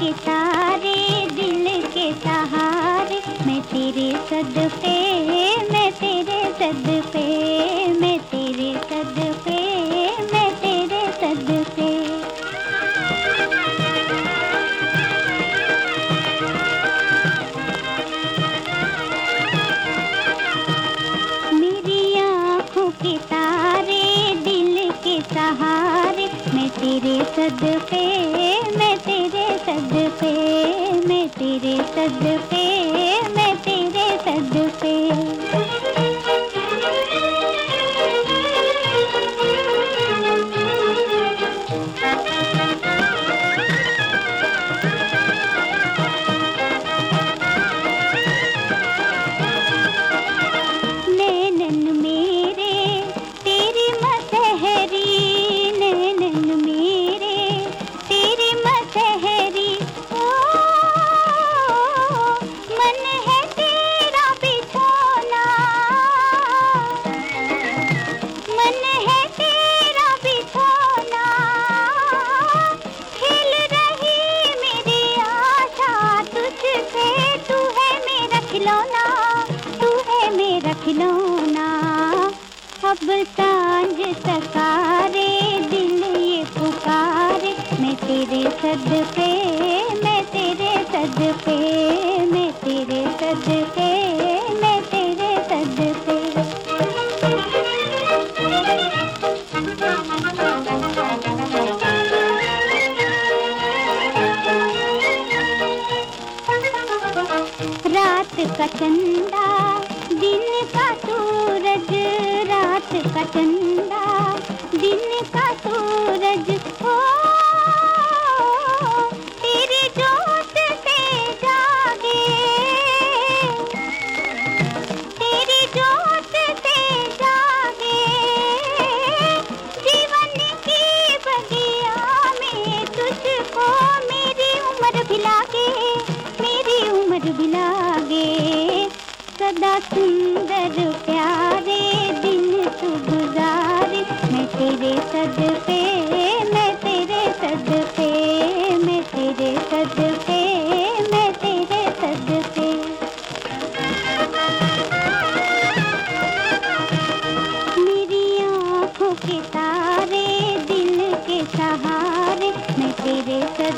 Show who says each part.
Speaker 1: के तेरे पे मैं तेरे सदके मैं तेरे सदके अब साँझ सकारे दिल ये पुकारे। मैं तेरे सदके, मैं तेरे सदके, मैं तेरे सदके, मैं तेरे सदके। रात का चंदा, दिन का सूरज रात का चंदा, दिन का सूरज हो। तेरी जोत से जागे। तेरी जोत से जागे। जीवन की बगिया में तुझको मेरी उम्र भी लागे मेरी उम्र भी लागे सदा सुंदर तेरे आँखों के तारे दिल के सहारे मैं तेरे सदके